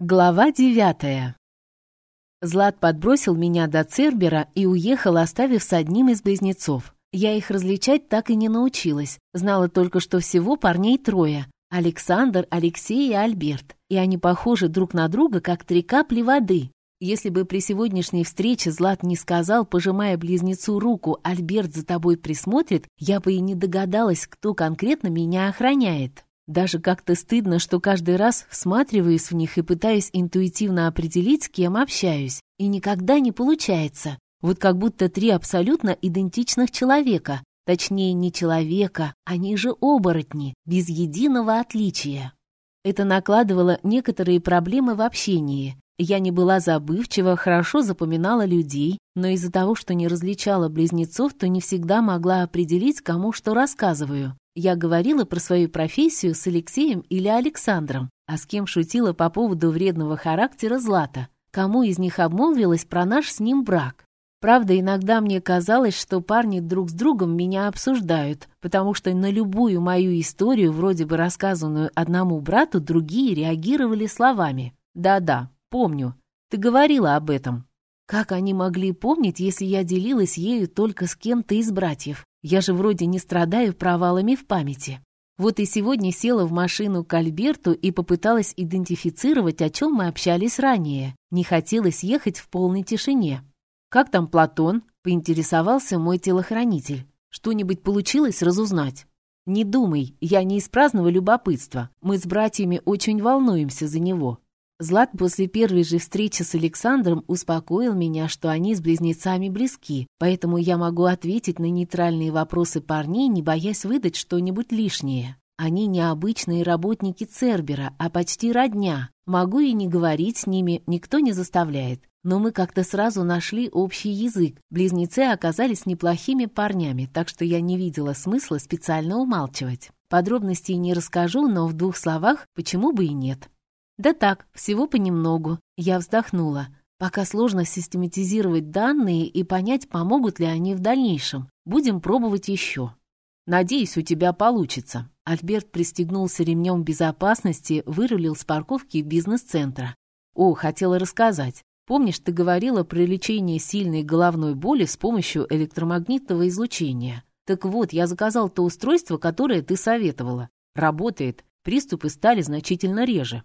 Глава девятая. Злат подбросил меня до Цербера и уехал, оставив с одним из близнецов. Я их различать так и не научилась. Знала только, что всего парней трое. Александр, Алексей и Альберт. И они похожи друг на друга, как три капли воды. Если бы при сегодняшней встрече Злат не сказал, пожимая близнецу руку, «Альберт за тобой присмотрит», я бы и не догадалась, кто конкретно меня охраняет. Даже как-то стыдно, что каждый раз всматриваюсь в них и пытаюсь интуитивно определить, с кем общаюсь. И никогда не получается. Вот как будто три абсолютно идентичных человека. Точнее, не человека, они же оборотни, без единого отличия. Это накладывало некоторые проблемы в общении. Я не была забывчива, хорошо запоминала людей, но из-за того, что не различала близнецов, то не всегда могла определить, кому что рассказываю. Я говорила про свою профессию с Алексеем или Александром, а с кем шутила по поводу вредного характера Злата, кому из них обмолвилась про наш с ним брак. Правда, иногда мне казалось, что парни друг с другом меня обсуждают, потому что на любую мою историю, вроде бы рассказанную одному брату, другие реагировали словами «Да-да, помню, ты говорила об этом». Как они могли помнить, если я делилась ею только с кем-то из братьев? Я же вроде не страдаю провалами в памяти. Вот и сегодня села в машину к Альберту и попыталась идентифицировать, о чем мы общались ранее. Не хотелось ехать в полной тишине. «Как там Платон?» — поинтересовался мой телохранитель. «Что-нибудь получилось разузнать?» «Не думай, я не из праздного любопытства. Мы с братьями очень волнуемся за него. Злат после первой же встречи с Александром успокоил меня, что они с близнецами близки, поэтому я могу ответить на нейтральные вопросы парней, не боясь выдать что-нибудь лишнее. Они не обычные работники Цербера, а почти родня. Могу и не говорить с ними, никто не заставляет. Но мы как-то сразу нашли общий язык. Близнецы оказались неплохими парнями, так что я не видела смысла специально умалчивать. Подробностей не расскажу, но в двух словах почему бы и нет. Да так, всего понемногу. Я вздохнула. Пока сложно систематизировать данные и понять, помогут ли они в дальнейшем. Будем пробовать еще. Надеюсь, у тебя получится. Альберт пристегнулся ремнем безопасности, вырулил с парковки бизнес-центра. О, хотела рассказать. Помнишь, ты говорила про лечение сильной головной боли с помощью электромагнитного излучения? Так вот, я заказал то устройство, которое ты советовала. Работает. Приступы стали значительно реже.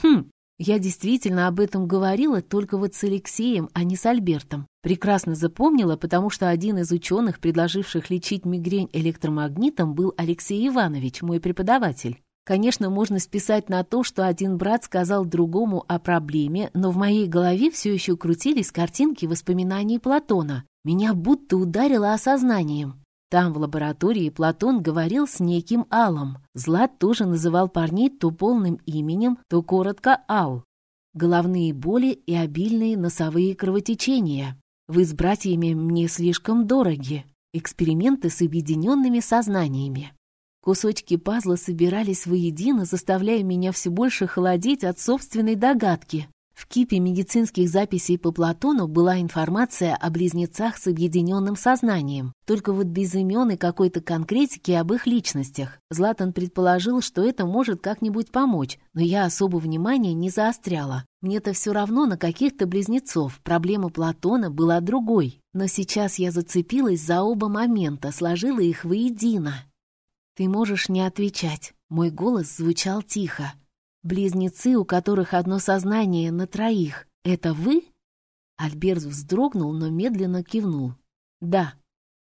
Хм, я действительно об этом говорила только вот с Алексеем, а не с Альбертом. Прекрасно запомнила, потому что один из ученых, предложивших лечить мигрень электромагнитом, был Алексей Иванович, мой преподаватель. Конечно, можно списать на то, что один брат сказал другому о проблеме, но в моей голове все еще крутились картинки воспоминаний Платона. Меня будто ударило осознанием. Там, в лаборатории, Платон говорил с неким Алом. Злат тоже называл парней то полным именем, то коротко Ал. Головные боли и обильные носовые кровотечения. Вы с братьями мне слишком дороги. Эксперименты с объединенными сознаниями. Кусочки пазла собирались воедино, заставляя меня все больше холодеть от собственной догадки. В кипе медицинских записей по Платону была информация о близнецах с объединенным сознанием, только вот без имен и какой-то конкретики об их личностях. Златан предположил, что это может как-нибудь помочь, но я особо внимания не заостряла. Мне-то все равно на каких-то близнецов, проблема Платона была другой. Но сейчас я зацепилась за оба момента, сложила их воедино. «Ты можешь не отвечать», — мой голос звучал тихо. Близнецы, у которых одно сознание на троих, это вы? Альберт вздрогнул, но медленно кивнул. Да.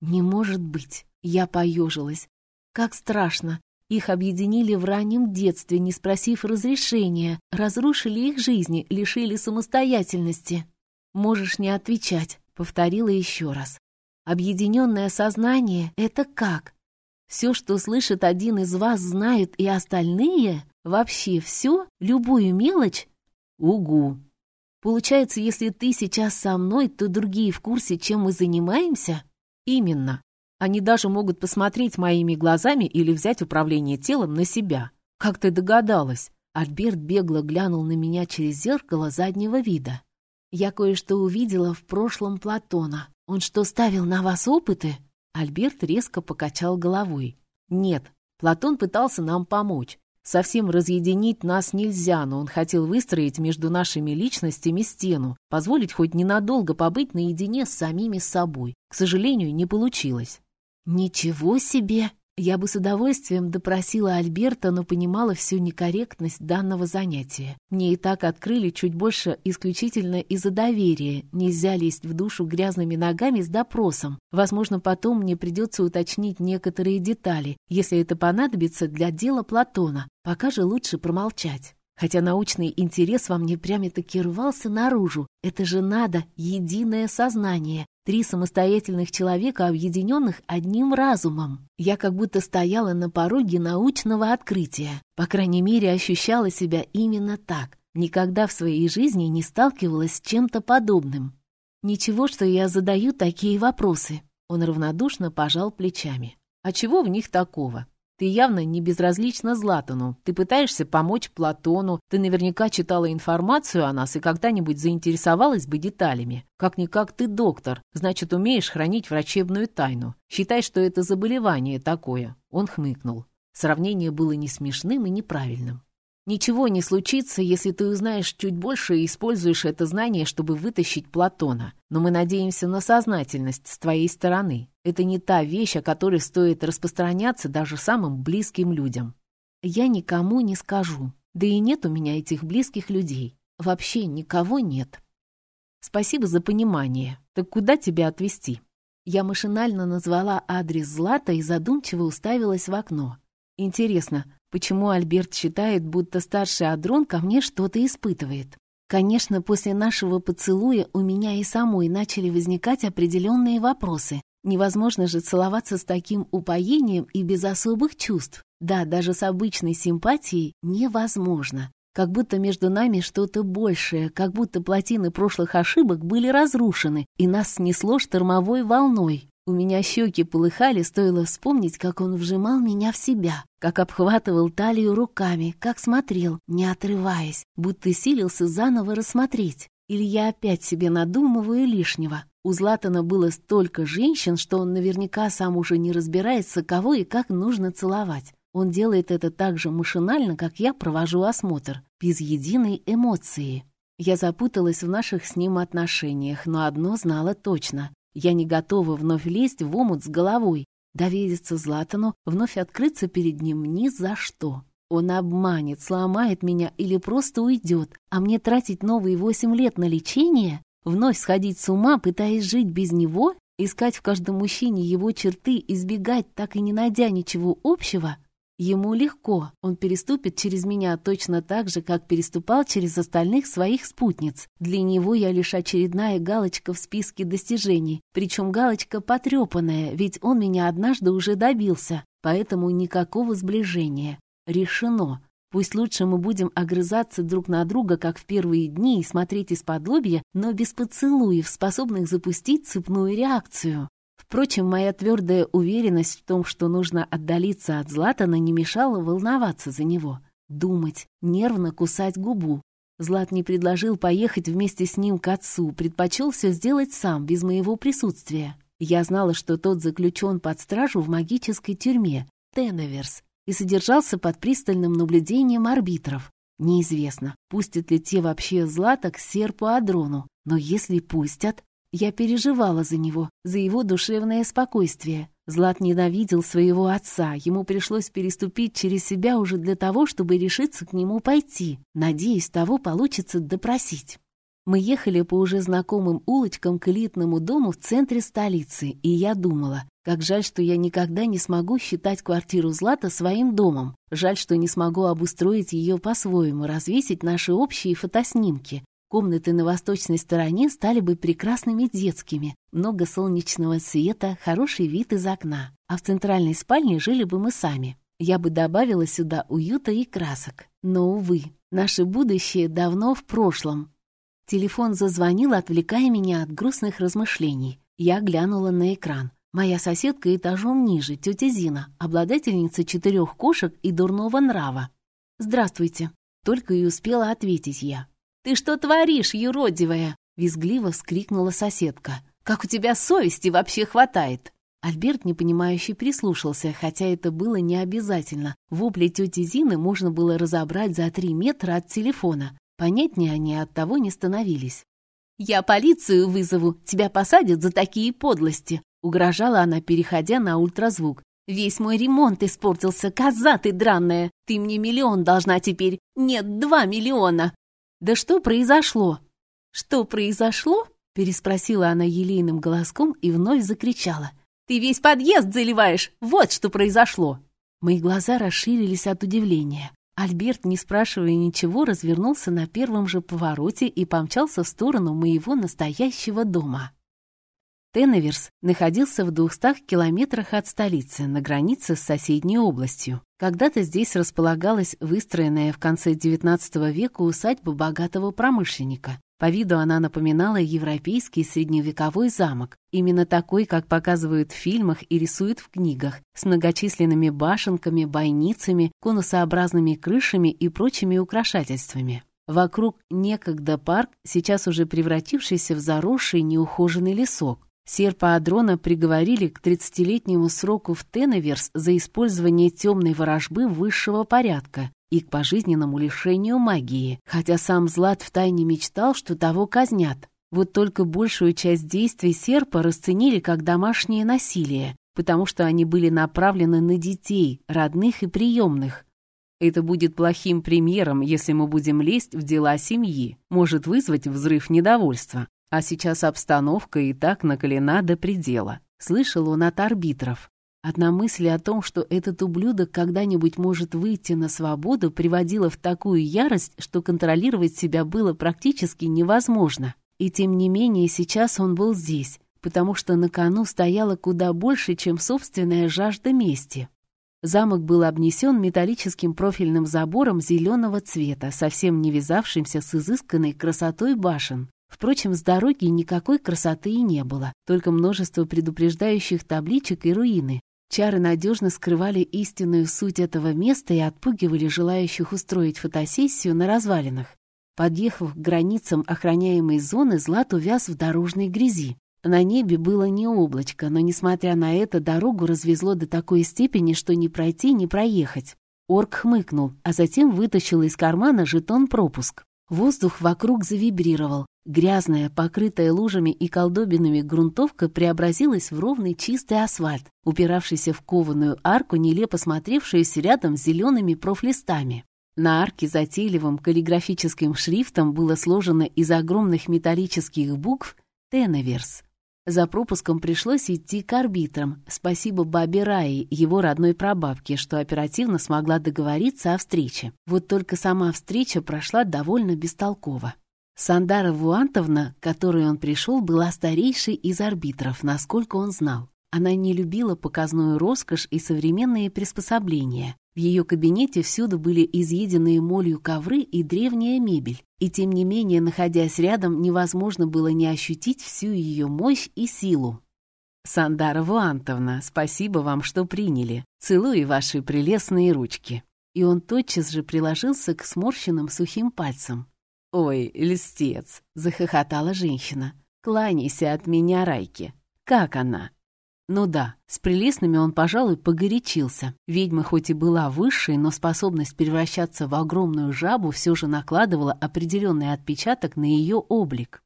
Не может быть. Я поежилась. Как страшно. Их объединили в раннем детстве, не спросив разрешения, разрушили их жизни, лишили самостоятельности. «Можешь не отвечать», — повторила еще раз. «Объединенное сознание — это как? Все, что слышит один из вас, знают и остальные?» Вообще все, любую мелочь? Угу. Получается, если ты сейчас со мной, то другие в курсе, чем мы занимаемся? Именно. Они даже могут посмотреть моими глазами или взять управление телом на себя. Как ты догадалась? Альберт бегло глянул на меня через зеркало заднего вида. Я кое-что увидела в прошлом Платона. Он что, ставил на вас опыты? Альберт резко покачал головой. Нет, Платон пытался нам помочь. Совсем разъединить нас нельзя, но он хотел выстроить между нашими личностями стену, позволить хоть ненадолго побыть наедине с самими собой. К сожалению, не получилось. «Ничего себе!» Я бы с удовольствием допросила Альберта, но понимала всю некорректность данного занятия. Мне и так открыли чуть больше исключительно из-за доверия. Нельзя лезть в душу грязными ногами с допросом. Возможно, потом мне придется уточнить некоторые детали, если это понадобится для дела Платона. Пока же лучше промолчать. Хотя научный интерес во мне прямо-таки рвался наружу. Это же надо, единое сознание. Три самостоятельных человека, объединенных одним разумом. Я как будто стояла на пороге научного открытия. По крайней мере, ощущала себя именно так. Никогда в своей жизни не сталкивалась с чем-то подобным. Ничего, что я задаю такие вопросы. Он равнодушно пожал плечами. А чего в них такого? Ты явно не безразлична Златану. Ты пытаешься помочь Платону. Ты наверняка читала информацию о нас и когда-нибудь заинтересовалась бы деталями. Как-никак ты доктор, значит, умеешь хранить врачебную тайну. Считай, что это заболевание такое. Он хмыкнул. Сравнение было не смешным и неправильным. Ничего не случится, если ты узнаешь чуть больше и используешь это знание, чтобы вытащить Платона. Но мы надеемся на сознательность с твоей стороны. Это не та вещь, о которой стоит распространяться даже самым близким людям. Я никому не скажу. Да и нет у меня этих близких людей. Вообще никого нет. Спасибо за понимание. Так куда тебя отвезти? Я машинально назвала адрес Злата и задумчиво уставилась в окно. Интересно, почему Альберт считает, будто старший Адрон ко мне что-то испытывает? Конечно, после нашего поцелуя у меня и самой начали возникать определенные вопросы. Невозможно же целоваться с таким упоением и без особых чувств. Да, даже с обычной симпатией невозможно. Как будто между нами что-то большее, как будто плотины прошлых ошибок были разрушены, и нас снесло штормовой волной. У меня щеки полыхали, стоило вспомнить, как он вжимал меня в себя, как обхватывал талию руками, как смотрел, не отрываясь, будто силился заново рассмотреть. Или я опять себе надумываю лишнего. У Златана было столько женщин, что он наверняка сам уже не разбирается, кого и как нужно целовать. Он делает это так же машинально, как я провожу осмотр, без единой эмоции. Я запуталась в наших с ним отношениях, но одно знала точно. Я не готова вновь лезть в омут с головой, довериться Златану, вновь открыться перед ним ни за что. Он обманет, сломает меня или просто уйдет, а мне тратить новые восемь лет на лечение? Вновь сходить с ума, пытаясь жить без него? Искать в каждом мужчине его черты, избегать, так и не найдя ничего общего? Ему легко, он переступит через меня точно так же, как переступал через остальных своих спутниц. Для него я лишь очередная галочка в списке достижений, причем галочка потрепанная, ведь он меня однажды уже добился, поэтому никакого сближения. Решено. Пусть лучше мы будем огрызаться друг на друга, как в первые дни, и смотреть из-под но без поцелуев, способных запустить цепную реакцию. Впрочем, моя твердая уверенность в том, что нужно отдалиться от Златана, не мешала волноваться за него. Думать, нервно кусать губу. Злат не предложил поехать вместе с ним к отцу, предпочел все сделать сам, без моего присутствия. Я знала, что тот заключен под стражу в магической тюрьме, Теневерс, и содержался под пристальным наблюдением арбитров. Неизвестно, пустят ли те вообще Злата к серпу Адрону, но если пустят, я переживала за него, за его душевное спокойствие. Злат ненавидел своего отца, ему пришлось переступить через себя уже для того, чтобы решиться к нему пойти. Надеюсь, того получится допросить. Мы ехали по уже знакомым улочкам к элитному дому в центре столицы, и я думала, как жаль, что я никогда не смогу считать квартиру Злата своим домом. Жаль, что не смогу обустроить ее по-своему, развесить наши общие фотоснимки. Комнаты на восточной стороне стали бы прекрасными детскими. Много солнечного света, хороший вид из окна. А в центральной спальне жили бы мы сами. Я бы добавила сюда уюта и красок. Но, увы, наше будущее давно в прошлом. Телефон зазвонил, отвлекая меня от грустных размышлений. Я глянула на экран. Моя соседка этажом ниже, тетя Зина, обладательница четырех кошек и дурного нрава. «Здравствуйте», — только и успела ответить я. «Ты что творишь, юродивая?» — визгливо вскрикнула соседка. «Как у тебя совести вообще хватает?» Альберт, непонимающе, прислушался, хотя это было не обязательно. Вопли тети Зины можно было разобрать за три метра от телефона. Понятнее они от того не становились. «Я полицию вызову, тебя посадят за такие подлости», угрожала она, переходя на ультразвук. «Весь мой ремонт испортился, коза ты дранная! Ты мне миллион должна теперь! Нет, два миллиона!» «Да что произошло?» «Что произошло?» переспросила она елейным голоском и вновь закричала. «Ты весь подъезд заливаешь! Вот что произошло!» Мои глаза расширились от удивления. Альберт, не спрашивая ничего, развернулся на первом же повороте и помчался в сторону моего настоящего дома. Теневерс находился в двухстах километрах от столицы, на границе с соседней областью. Когда-то здесь располагалась выстроенная в конце XIX века усадьба богатого промышленника. По виду она напоминала европейский средневековой замок, именно такой, как показывают в фильмах и рисуют в книгах, с многочисленными башенками, бойницами, конусообразными крышами и прочими украшательствами. Вокруг некогда парк, сейчас уже превратившийся в заросший неухоженный лесок. Серпа Адрона приговорили к 30-летнему сроку в Теневерс за использование темной ворожбы высшего порядка, и к пожизненному лишению магии, хотя сам Злат втайне мечтал, что того казнят. Вот только большую часть действий серпа расценили как домашнее насилие, потому что они были направлены на детей, родных и приемных. Это будет плохим примером, если мы будем лезть в дела семьи, может вызвать взрыв недовольства. А сейчас обстановка и так накалена до предела. Слышал он от арбитров. Одна мысль о том, что этот ублюдок когда-нибудь может выйти на свободу, приводила в такую ярость, что контролировать себя было практически невозможно. И тем не менее сейчас он был здесь, потому что на кону стояло куда больше, чем собственная жажда мести. Замок был обнесен металлическим профильным забором зеленого цвета, совсем не вязавшимся с изысканной красотой башен. Впрочем, с дороги никакой красоты и не было, только множество предупреждающих табличек и руины, Чары надежно скрывали истинную суть этого места и отпугивали желающих устроить фотосессию на развалинах. Подъехав к границам охраняемой зоны, Злат увяз в дорожной грязи. На небе было не облачко, но, несмотря на это, дорогу развезло до такой степени, что ни пройти, ни проехать. Орк хмыкнул, а затем вытащил из кармана жетон-пропуск. Воздух вокруг завибрировал. Грязная, покрытая лужами и колдобинами грунтовка преобразилась в ровный чистый асфальт, упиравшийся в кованую арку, нелепо смотревшуюся рядом с зелеными профлистами. На арке затейливым каллиграфическим шрифтом было сложено из огромных металлических букв «Теневерс». За пропуском пришлось идти к арбитрам. Спасибо бабе Раи, его родной прабабке, что оперативно смогла договориться о встрече. Вот только сама встреча прошла довольно бестолково. Сандара Вуантовна, к которой он пришел, была старейшей из арбитров, насколько он знал. Она не любила показную роскошь и современные приспособления. В ее кабинете всюду были изъеденные молью ковры и древняя мебель, и тем не менее, находясь рядом, невозможно было не ощутить всю ее мощь и силу. «Сандара Вуантовна, спасибо вам, что приняли. Целую ваши прелестные ручки». И он тотчас же приложился к сморщенным сухим пальцам. «Ой, листец!» — захохотала женщина. «Кланяйся от меня, Райки. Как она?» Ну да, с прелестными он, пожалуй, погорячился. Ведьма хоть и была высшей, но способность превращаться в огромную жабу все же накладывала определенный отпечаток на ее облик.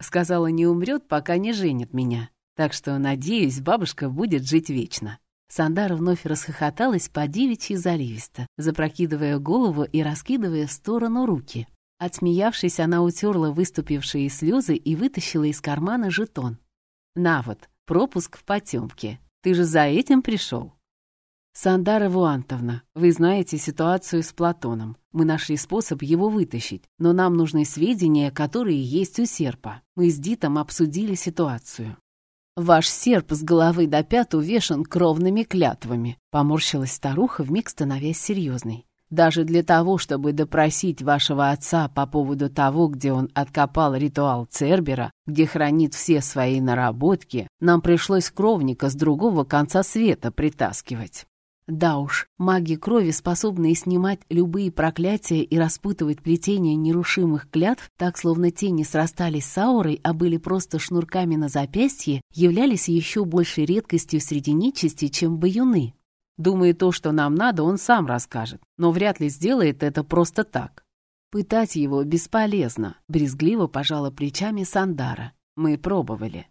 Сказала, не умрет, пока не женит меня. Так что, надеюсь, бабушка будет жить вечно. Сандара вновь расхохоталась по девичьи заливисто, запрокидывая голову и раскидывая в сторону руки. Отсмеявшись, она утерла выступившие слезы и вытащила из кармана жетон. «На вот, пропуск в потемке. Ты же за этим пришел?» «Сандара Вуантовна, вы знаете ситуацию с Платоном. Мы нашли способ его вытащить, но нам нужны сведения, которые есть у серпа. Мы с Дитом обсудили ситуацию». «Ваш серп с головы до пят увешан кровными клятвами», — поморщилась старуха, вмиг становясь серьезной. Даже для того, чтобы допросить вашего отца по поводу того, где он откопал ритуал Цербера, где хранит все свои наработки, нам пришлось кровника с другого конца света притаскивать. Да уж, маги крови, способные снимать любые проклятия и распутывать плетение нерушимых клятв, так словно тени срастались с аурой, а были просто шнурками на запястье, являлись еще большей редкостью среди нечисти, чем баюны. Думаю, то, что нам надо, он сам расскажет, но вряд ли сделает это просто так. Пытать его бесполезно, брезгливо пожала плечами Сандара. Мы пробовали.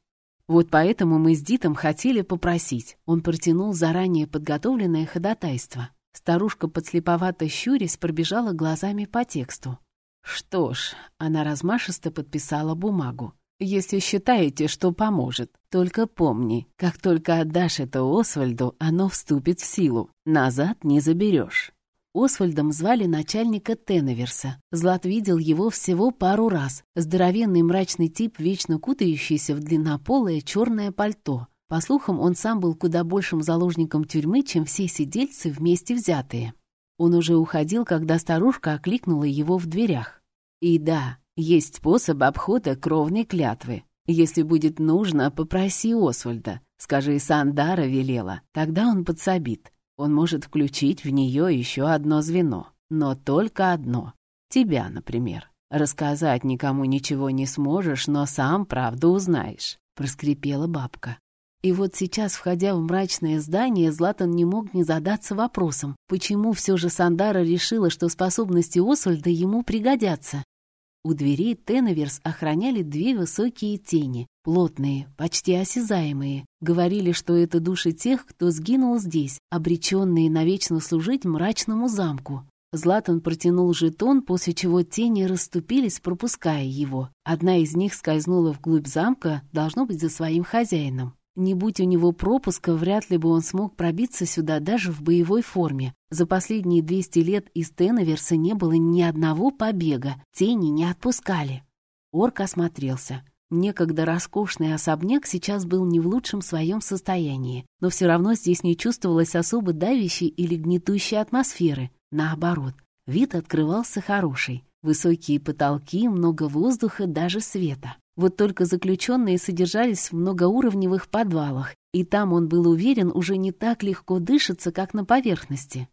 Вот поэтому мы с Дитом хотели попросить. Он протянул заранее подготовленное ходатайство. Старушка подслеповато щурясь пробежала глазами по тексту. Что ж, она размашисто подписала бумагу. Если считаете, что поможет, только помни, как только отдашь это Освальду, оно вступит в силу. Назад не заберешь. Освальдом звали начальника Тенневерса. Злат видел его всего пару раз. Здоровенный мрачный тип, вечно кутающийся в длиннополое черное пальто. По слухам, он сам был куда большим заложником тюрьмы, чем все сидельцы вместе взятые. Он уже уходил, когда старушка окликнула его в дверях. И да, есть способ обхода кровной клятвы. Если будет нужно, попроси Освальда. Скажи, Сандара велела. Тогда он подсобит. Он может включить в нее еще одно звено, но только одно. Тебя, например. Рассказать никому ничего не сможешь, но сам правду узнаешь», — проскрипела бабка. И вот сейчас, входя в мрачное здание, Златан не мог не задаться вопросом, почему все же Сандара решила, что способности Освальда ему пригодятся. У дверей Теноверс охраняли две высокие тени, плотные, почти осязаемые. Говорили, что это души тех, кто сгинул здесь, обреченные навечно служить мрачному замку. Златан протянул жетон, после чего тени расступились, пропуская его. Одна из них скользнула вглубь замка, должно быть, за своим хозяином. Не будь у него пропуска, вряд ли бы он смог пробиться сюда даже в боевой форме. За последние 200 лет из Теноверса не было ни одного побега, тени не отпускали. Орк осмотрелся. Некогда роскошный особняк сейчас был не в лучшем своем состоянии, но все равно здесь не чувствовалось особо давящей или гнетущей атмосферы. Наоборот, вид открывался хороший. Высокие потолки, много воздуха, даже света. Вот только заключенные содержались в многоуровневых подвалах, и там он был уверен, уже не так легко дышится, как на поверхности.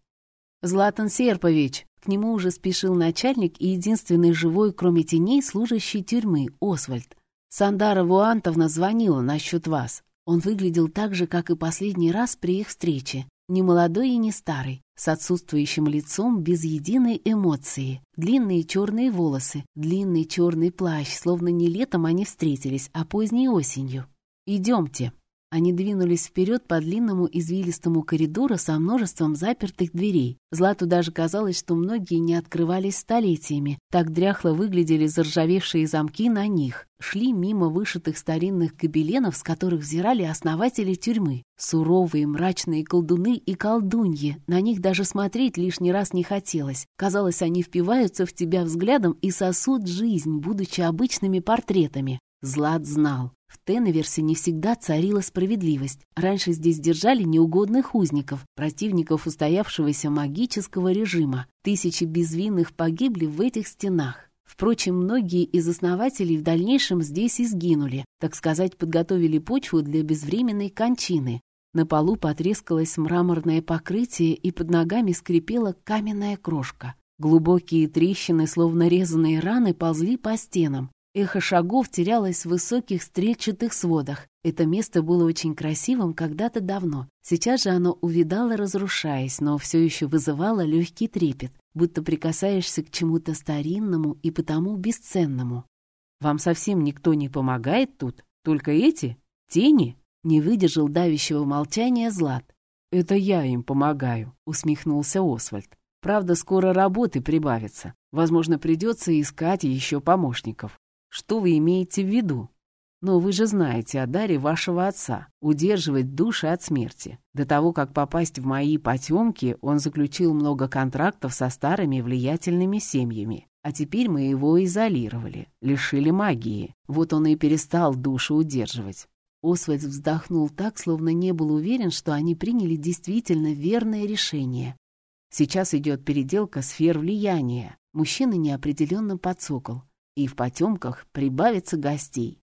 «Златан Серпович!» К нему уже спешил начальник и единственный живой, кроме теней, служащий тюрьмы, Освальд. «Сандара Вуантовна звонила насчет вас. Он выглядел так же, как и последний раз при их встрече. Не молодой и не старый, с отсутствующим лицом, без единой эмоции. Длинные черные волосы, длинный черный плащ, словно не летом они встретились, а поздней осенью. «Идемте», они двинулись вперед по длинному извилистому коридору со множеством запертых дверей. Злату даже казалось, что многие не открывались столетиями. Так дряхло выглядели заржавевшие замки на них. Шли мимо вышитых старинных гобеленов, с которых взирали основатели тюрьмы. Суровые, мрачные колдуны и колдуньи. На них даже смотреть лишний раз не хотелось. Казалось, они впиваются в тебя взглядом и сосут жизнь, будучи обычными портретами. Злат знал. В Теневерсе не всегда царила справедливость. Раньше здесь держали неугодных узников, противников устоявшегося магического режима. Тысячи безвинных погибли в этих стенах. Впрочем, многие из основателей в дальнейшем здесь и сгинули, так сказать, подготовили почву для безвременной кончины. На полу потрескалось мраморное покрытие, и под ногами скрипела каменная крошка. Глубокие трещины, словно резаные раны, ползли по стенам. Эхо шагов терялось в высоких стрельчатых сводах. Это место было очень красивым когда-то давно. Сейчас же оно увидало, разрушаясь, но все еще вызывало легкий трепет, будто прикасаешься к чему-то старинному и потому бесценному. «Вам совсем никто не помогает тут? Только эти? Тени?» Не выдержал давящего молчания Злат. «Это я им помогаю», — усмехнулся Освальд. «Правда, скоро работы прибавится. Возможно, придется искать еще помощников. Что вы имеете в виду? Но вы же знаете о даре вашего отца — удерживать души от смерти. До того, как попасть в мои потемки, он заключил много контрактов со старыми влиятельными семьями. А теперь мы его изолировали, лишили магии. Вот он и перестал душу удерживать. Освальд вздохнул так, словно не был уверен, что они приняли действительно верное решение. Сейчас идет переделка сфер влияния. Мужчина неопределенно подсокол и в потемках прибавится гостей.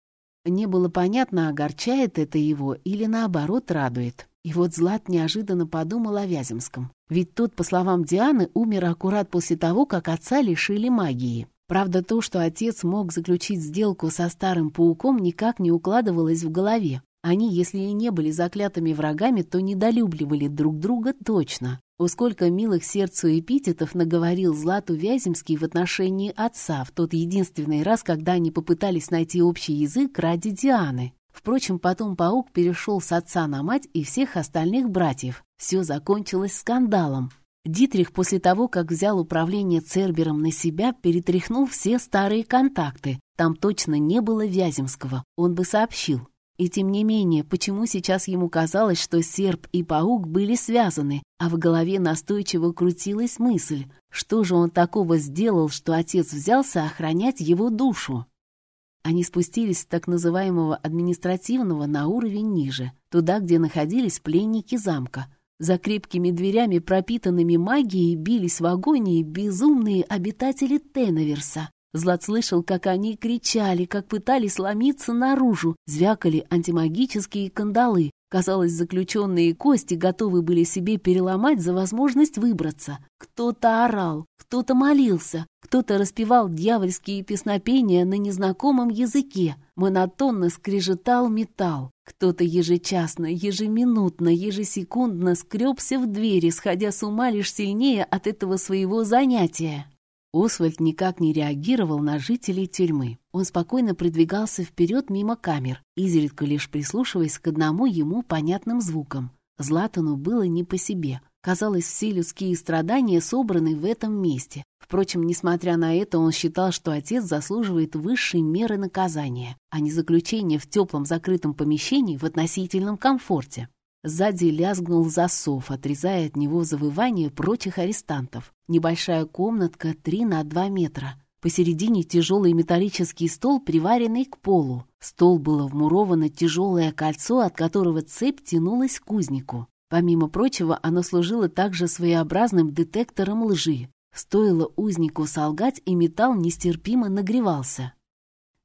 Не было понятно, огорчает это его или наоборот радует. И вот Злат неожиданно подумал о Вяземском. Ведь тот, по словам Дианы, умер аккурат после того, как отца лишили магии. Правда, то, что отец мог заключить сделку со старым пауком, никак не укладывалось в голове. Они, если и не были заклятыми врагами, то недолюбливали друг друга точно. У сколько милых сердцу эпитетов наговорил Злату Вяземский в отношении отца в тот единственный раз, когда они попытались найти общий язык ради Дианы. Впрочем, потом паук перешел с отца на мать и всех остальных братьев. Все закончилось скандалом. Дитрих после того, как взял управление Цербером на себя, перетряхнул все старые контакты. Там точно не было Вяземского, он бы сообщил. И тем не менее, почему сейчас ему казалось, что серп и паук были связаны, а в голове настойчиво крутилась мысль, что же он такого сделал, что отец взялся охранять его душу? Они спустились с так называемого административного на уровень ниже, туда, где находились пленники замка. За крепкими дверями, пропитанными магией, бились в агонии безумные обитатели Теноверса. Злат слышал, как они кричали, как пытались ломиться наружу, звякали антимагические кандалы. Казалось, заключенные кости готовы были себе переломать за возможность выбраться. Кто-то орал, кто-то молился, кто-то распевал дьявольские песнопения на незнакомом языке. Монотонно скрежетал металл. Кто-то ежечасно, ежеминутно, ежесекундно скребся в двери, сходя с ума лишь сильнее от этого своего занятия. Освальд никак не реагировал на жителей тюрьмы. Он спокойно продвигался вперед мимо камер, изредка лишь прислушиваясь к одному ему понятным звукам. Златану было не по себе. Казалось, все людские страдания собраны в этом месте. Впрочем, несмотря на это, он считал, что отец заслуживает высшей меры наказания, а не заключения в теплом закрытом помещении в относительном комфорте. Сзади лязгнул засов, отрезая от него завывание прочих арестантов. Небольшая комнатка 3 на 2 метра. Посередине тяжелый металлический стол, приваренный к полу. стол было вмуровано тяжелое кольцо, от которого цепь тянулась к кузнику. Помимо прочего, оно служило также своеобразным детектором лжи. Стоило узнику солгать, и металл нестерпимо нагревался.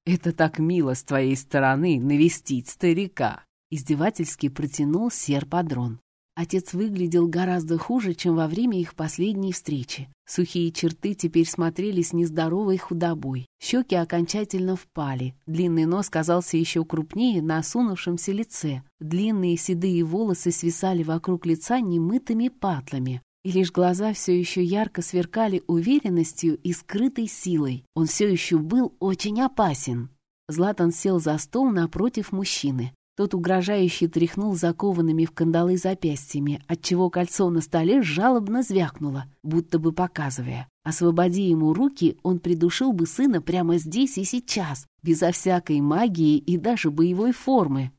«Это так мило с твоей стороны навестить старика!» Издевательски протянул серпадрон. Отец выглядел гораздо хуже, чем во время их последней встречи. Сухие черты теперь смотрелись нездоровой худобой. Щеки окончательно впали. Длинный нос казался еще крупнее на осунувшемся лице. Длинные седые волосы свисали вокруг лица немытыми патлами. И лишь глаза все еще ярко сверкали уверенностью и скрытой силой. Он все еще был очень опасен. Златан сел за стол напротив мужчины. Тот угрожающе тряхнул закованными в кандалы запястьями, отчего кольцо на столе жалобно звякнуло, будто бы показывая. Освободи ему руки, он придушил бы сына прямо здесь и сейчас, безо всякой магии и даже боевой формы.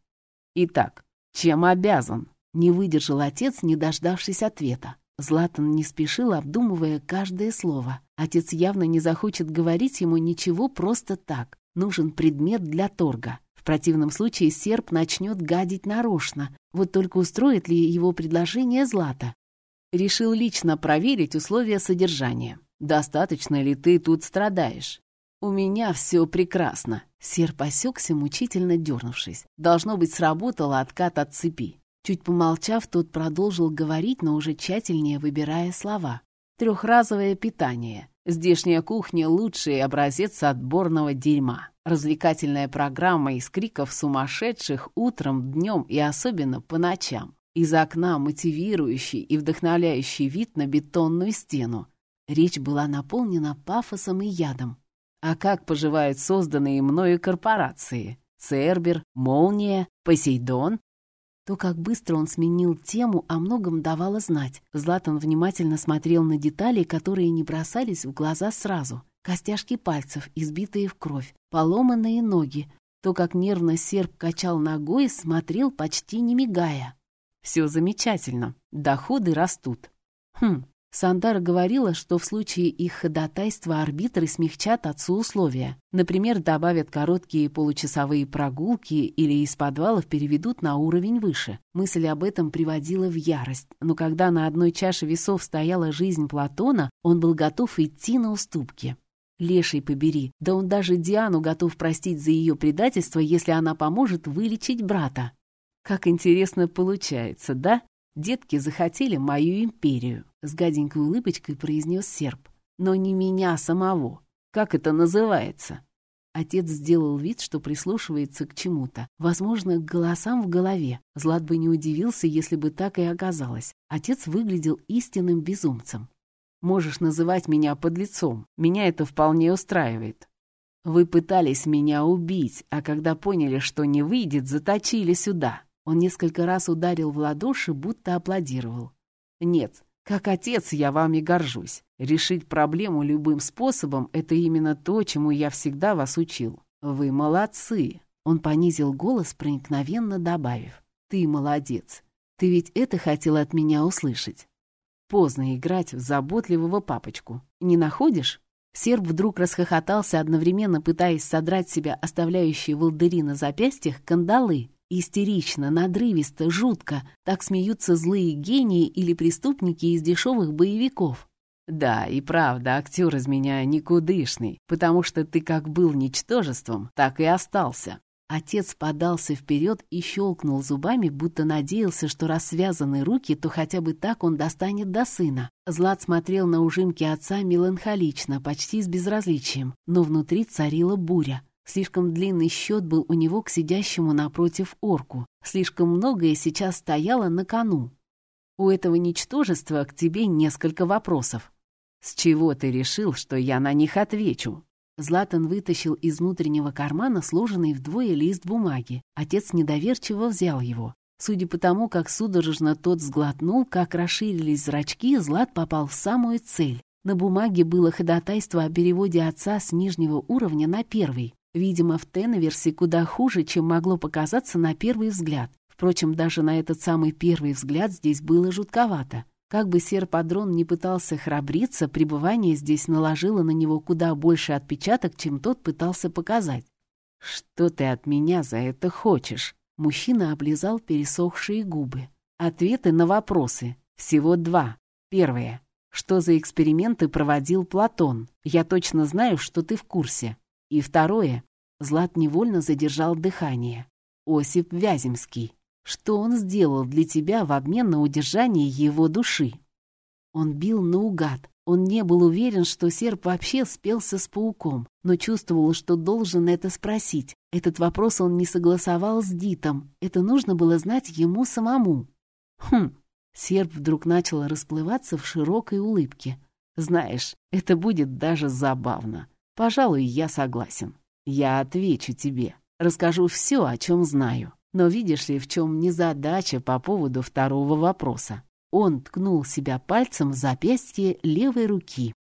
«Итак, чем обязан?» — не выдержал отец, не дождавшись ответа. Златан не спешил, обдумывая каждое слово. Отец явно не захочет говорить ему ничего просто так. Нужен предмет для торга. В противном случае серп начнет гадить нарочно. Вот только устроит ли его предложение Злата? Решил лично проверить условия содержания. Достаточно ли ты тут страдаешь? У меня все прекрасно. Серп осекся, мучительно дернувшись. Должно быть, сработало откат от цепи. Чуть помолчав, тот продолжил говорить, но уже тщательнее выбирая слова. Трехразовое питание. Здешняя кухня — лучший образец отборного дерьма. Развлекательная программа из криков сумасшедших утром, днем и особенно по ночам. Из окна мотивирующий и вдохновляющий вид на бетонную стену. Речь была наполнена пафосом и ядом. А как поживают созданные мною корпорации? Цербер, Молния, Посейдон? То, как быстро он сменил тему, о многом давало знать. Златан внимательно смотрел на детали, которые не бросались в глаза сразу — Костяшки пальцев, избитые в кровь, поломанные ноги. То, как нервно серп качал ногой, смотрел почти не мигая. Все замечательно. Доходы растут. Хм, Сандара говорила, что в случае их ходатайства арбитры смягчат отцу условия. Например, добавят короткие получасовые прогулки или из подвалов переведут на уровень выше. Мысль об этом приводила в ярость. Но когда на одной чаше весов стояла жизнь Платона, он был готов идти на уступки. Леший побери, да он даже Диану готов простить за ее предательство, если она поможет вылечить брата. Как интересно получается, да? Детки захотели мою империю, с гаденькой улыбочкой произнес серп. Но не меня самого. Как это называется? Отец сделал вид, что прислушивается к чему-то, возможно, к голосам в голове. Злат бы не удивился, если бы так и оказалось. Отец выглядел истинным безумцем. «Можешь называть меня подлецом. Меня это вполне устраивает. Вы пытались меня убить, а когда поняли, что не выйдет, заточили сюда». Он несколько раз ударил в ладоши, будто аплодировал. «Нет, как отец я вами горжусь. Решить проблему любым способом — это именно то, чему я всегда вас учил. Вы молодцы!» Он понизил голос, проникновенно добавив. «Ты молодец. Ты ведь это хотел от меня услышать. Поздно играть в заботливого папочку. Не находишь?» Серб вдруг расхохотался, одновременно пытаясь содрать себя оставляющие волдыри на запястьях кандалы. Истерично, надрывисто, жутко. Так смеются злые гении или преступники из дешевых боевиков. Да, и правда, актер из меня никудышный, потому что ты как был ничтожеством, так и остался. Отец подался вперед и щелкнул зубами, будто надеялся, что раз связаны руки, то хотя бы так он достанет до сына. Злат смотрел на ужимки отца меланхолично, почти с безразличием, но внутри царила буря. Слишком длинный счет был у него к сидящему напротив орку. Слишком многое сейчас стояло на кону. У этого ничтожества к тебе несколько вопросов. С чего ты решил, что я на них отвечу? Златан вытащил из внутреннего кармана сложенный вдвое лист бумаги. Отец недоверчиво взял его. Судя по тому, как судорожно тот сглотнул, как расширились зрачки, Злат попал в самую цель. На бумаге было ходатайство о переводе отца с нижнего уровня на первый. Видимо, в Теноверсе куда хуже, чем могло показаться на первый взгляд. Впрочем, даже на этот самый первый взгляд здесь было жутковато. Как бы серпадрон не пытался храбриться, пребывание здесь наложило на него куда больше отпечаток, чем тот пытался показать. «Что ты от меня за это хочешь?» Мужчина облизал пересохшие губы. Ответы на вопросы. Всего два. Первое. Что за эксперименты проводил Платон? Я точно знаю, что ты в курсе. И второе. Злат невольно задержал дыхание. Осип Вяземский. Что он сделал для тебя в обмен на удержание его души? Он бил наугад. Он не был уверен, что серп вообще спелся с пауком, но чувствовал, что должен это спросить. Этот вопрос он не согласовал с Дитом. Это нужно было знать ему самому. Хм. Серп вдруг начал расплываться в широкой улыбке. Знаешь, это будет даже забавно. Пожалуй, я согласен. Я отвечу тебе. Расскажу все, о чем знаю. Но видишь ли, в чем незадача по поводу второго вопроса? Он ткнул себя пальцем в запястье левой руки.